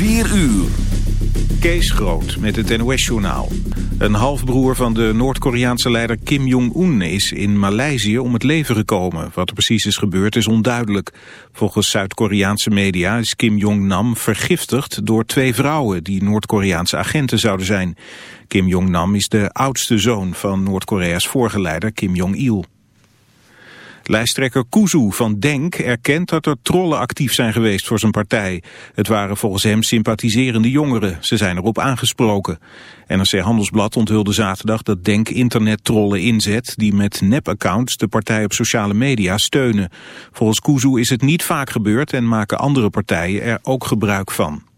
4 uur. Kees Groot met het NOS-journaal. Een halfbroer van de Noord-Koreaanse leider Kim Jong-un is in Maleisië om het leven gekomen. Wat er precies is gebeurd is onduidelijk. Volgens Zuid-Koreaanse media is Kim Jong-nam vergiftigd door twee vrouwen die Noord-Koreaanse agenten zouden zijn. Kim Jong-nam is de oudste zoon van Noord-Korea's vorige leider Kim Jong-il. Lijsttrekker Kuzu van Denk erkent dat er trollen actief zijn geweest voor zijn partij. Het waren volgens hem sympathiserende jongeren. Ze zijn erop aangesproken. NRC Handelsblad onthulde zaterdag dat Denk internettrollen inzet... die met nep-accounts de partij op sociale media steunen. Volgens Kuzu is het niet vaak gebeurd en maken andere partijen er ook gebruik van.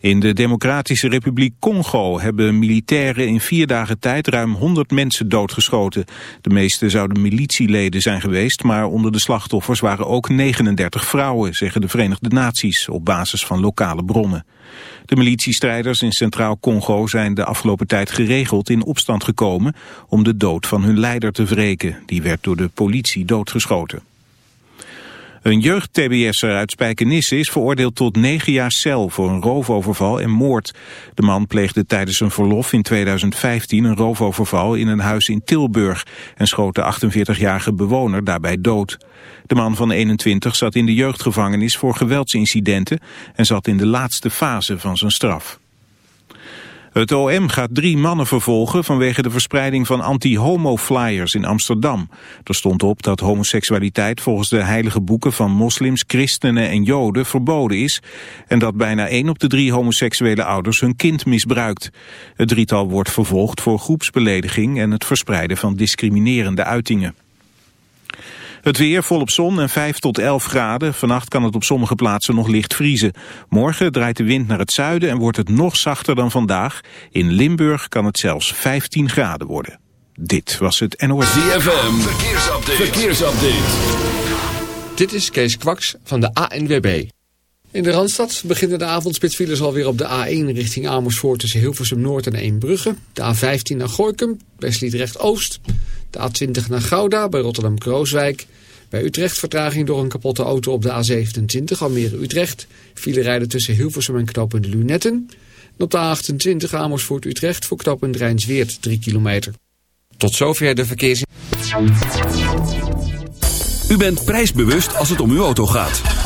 In de Democratische Republiek Congo hebben militairen in vier dagen tijd ruim 100 mensen doodgeschoten. De meeste zouden militieleden zijn geweest, maar onder de slachtoffers waren ook 39 vrouwen, zeggen de Verenigde Naties, op basis van lokale bronnen. De militiestrijders in Centraal Congo zijn de afgelopen tijd geregeld in opstand gekomen om de dood van hun leider te wreken. Die werd door de politie doodgeschoten. Een jeugd-TBS'er uit Spijkenisse is veroordeeld tot negen jaar cel voor een roofoverval en moord. De man pleegde tijdens een verlof in 2015 een roofoverval in een huis in Tilburg en schoot de 48-jarige bewoner daarbij dood. De man van 21 zat in de jeugdgevangenis voor geweldsincidenten en zat in de laatste fase van zijn straf. Het OM gaat drie mannen vervolgen vanwege de verspreiding van anti-homo-flyers in Amsterdam. Er stond op dat homoseksualiteit volgens de heilige boeken van moslims, christenen en joden verboden is. En dat bijna één op de drie homoseksuele ouders hun kind misbruikt. Het drietal wordt vervolgd voor groepsbelediging en het verspreiden van discriminerende uitingen. Het weer volop zon en 5 tot 11 graden. Vannacht kan het op sommige plaatsen nog licht vriezen. Morgen draait de wind naar het zuiden en wordt het nog zachter dan vandaag. In Limburg kan het zelfs 15 graden worden. Dit was het NOS. ZFM, verkeersupdate. verkeersupdate. Dit is Kees Kwaks van de ANWB. In de Randstad beginnen de avondspitsfiles alweer op de A1 richting Amersfoort tussen Hilversum Noord en Eembrugge. De A15 naar Gorkum bij Sliedrecht Oost. De A20 naar Gouda bij Rotterdam-Krooswijk. Bij Utrecht vertraging door een kapotte auto op de A27 Almere-Utrecht. File rijden tussen Hilversum en knooppunt Lunetten. En op de A28 Amersfoort-Utrecht voor knooppunt Rijnsweert 3 kilometer. Tot zover de verkeers... U bent prijsbewust als het om uw auto gaat.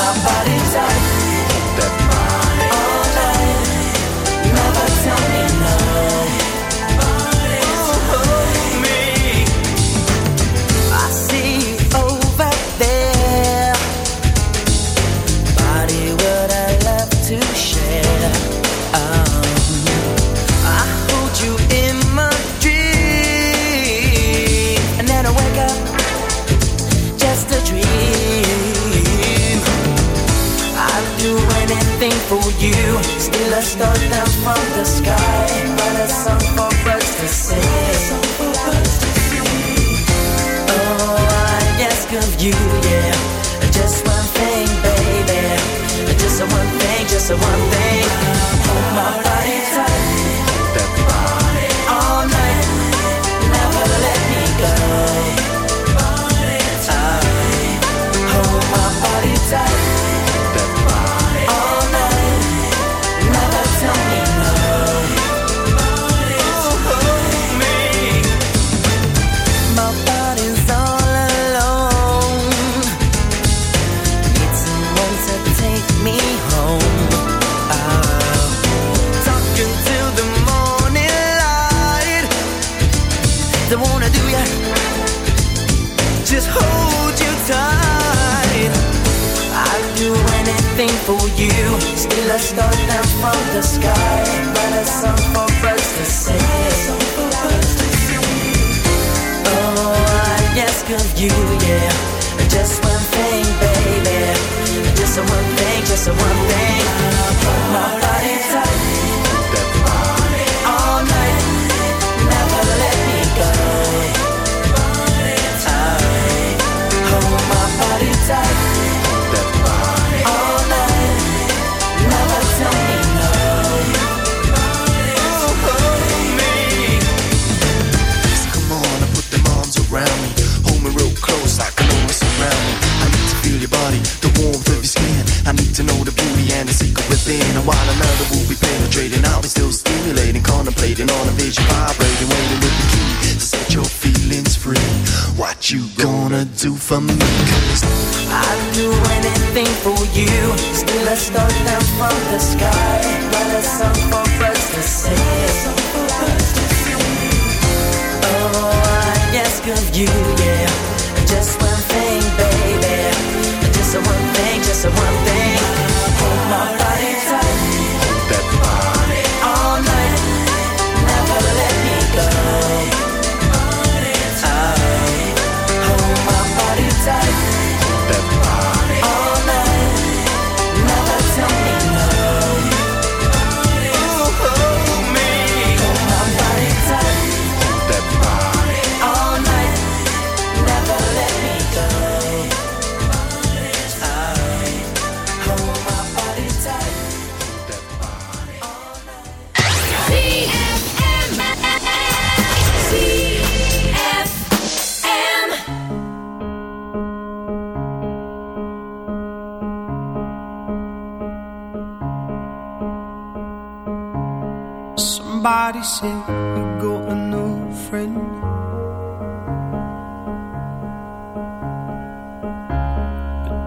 my body's out. you, yeah. Just one thing, baby. Just one thing, just one thing. for me. I'd do anything for you. Still, I start down.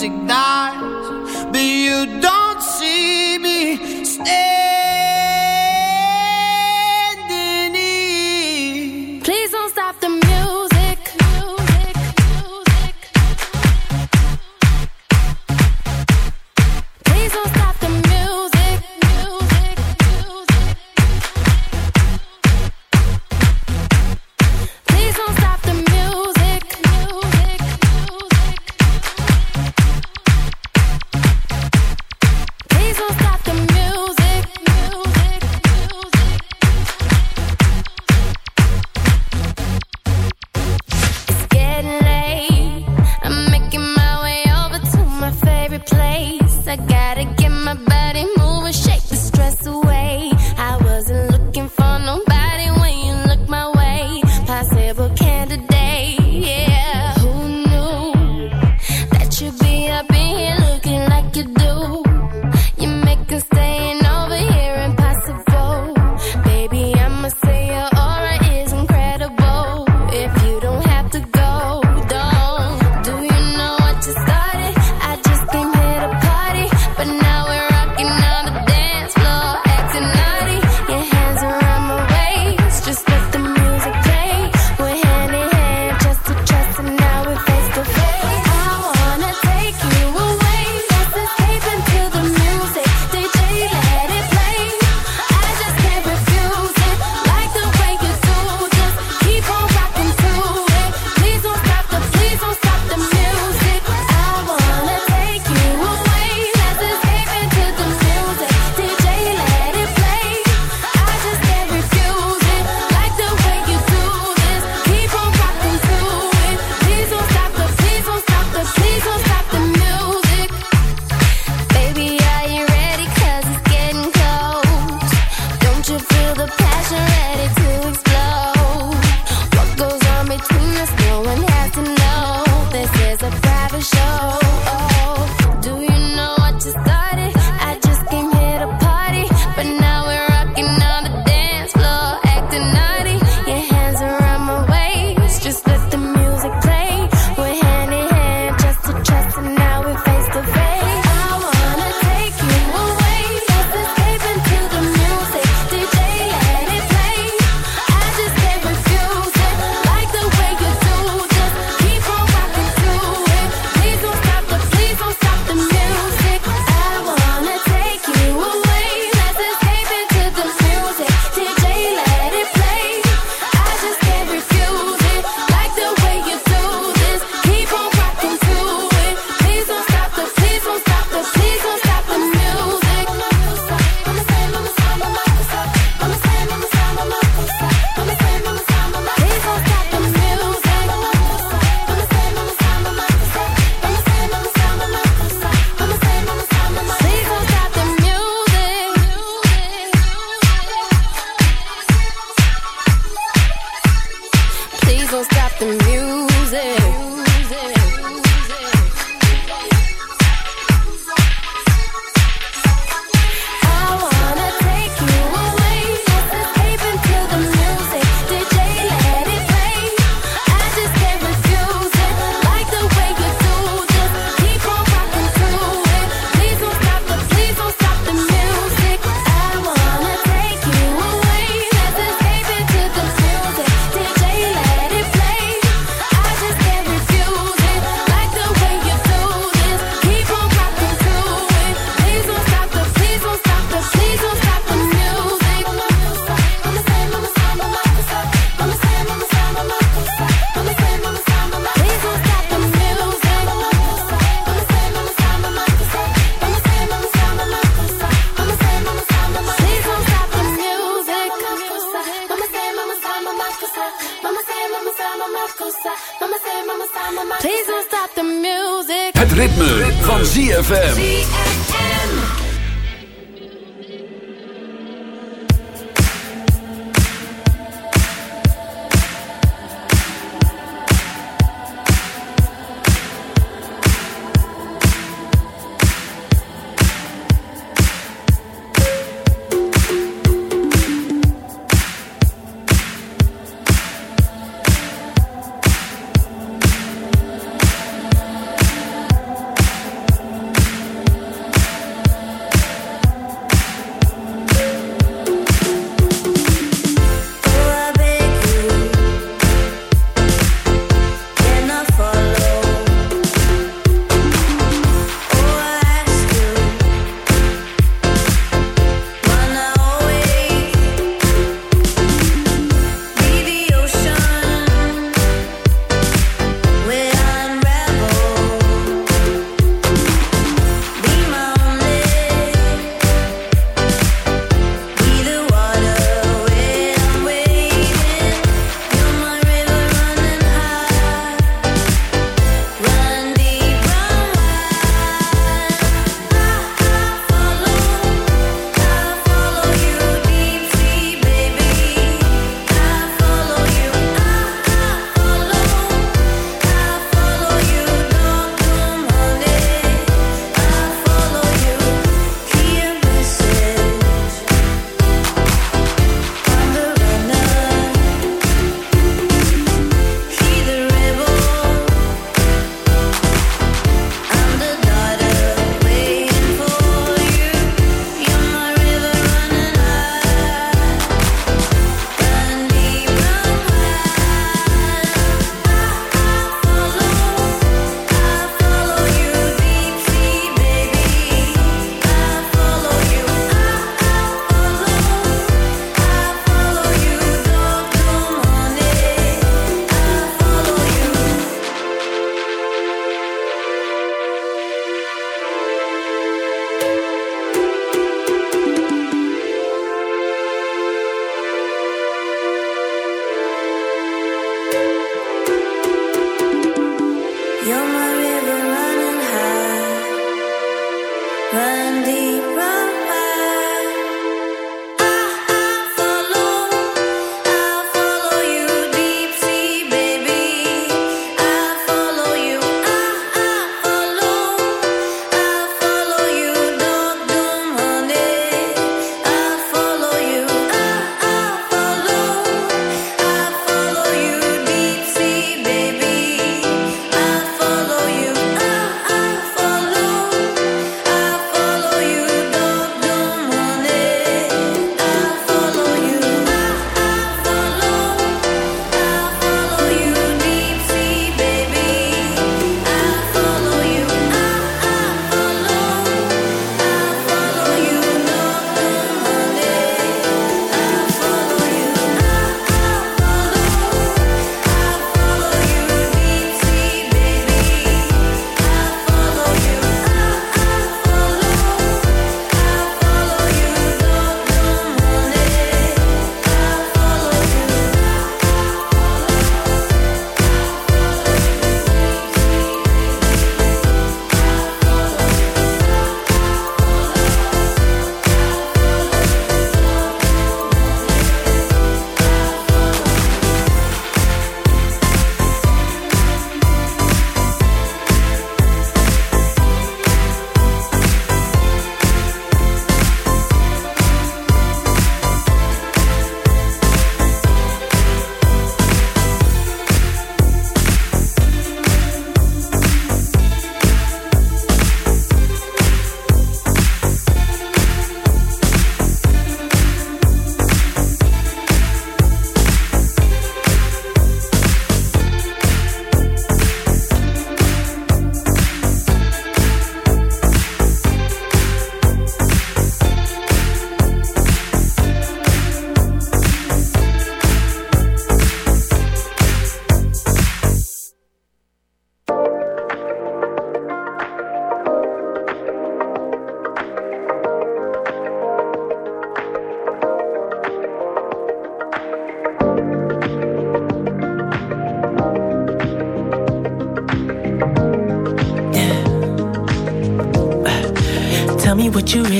music dies.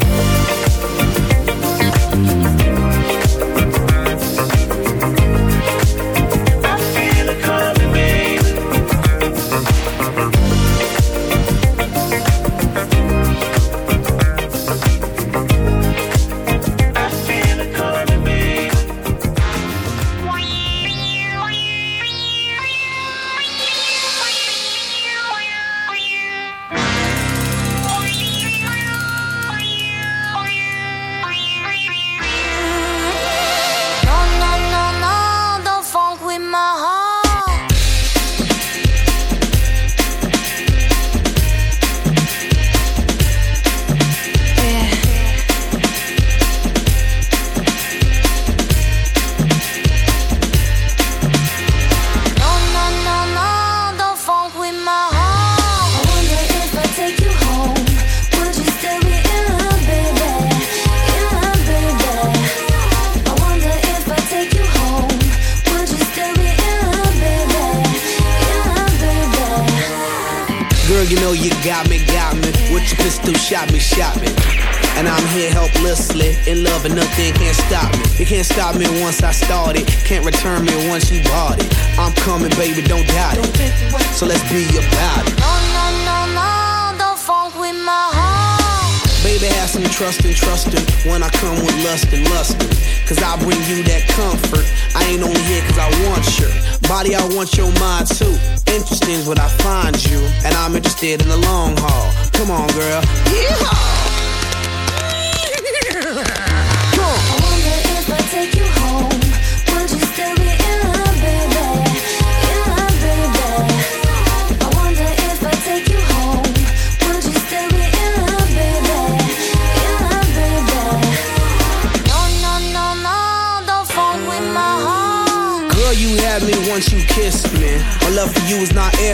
Bye.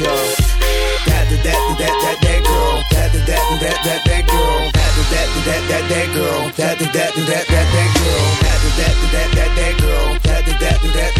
yo. That that that that that that girl. That that that that that that girl. That that that that that girl. That that that that that girl. That that that that that girl. That that that that that girl.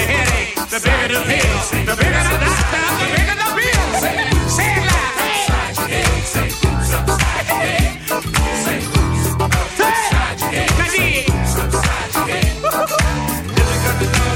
the bigger the pill. The bigger the doctor, the bigger the bill. Say it loud. Head. Say oops upside your head. Say oops upside your head. Now dig. Upside your head.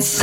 It's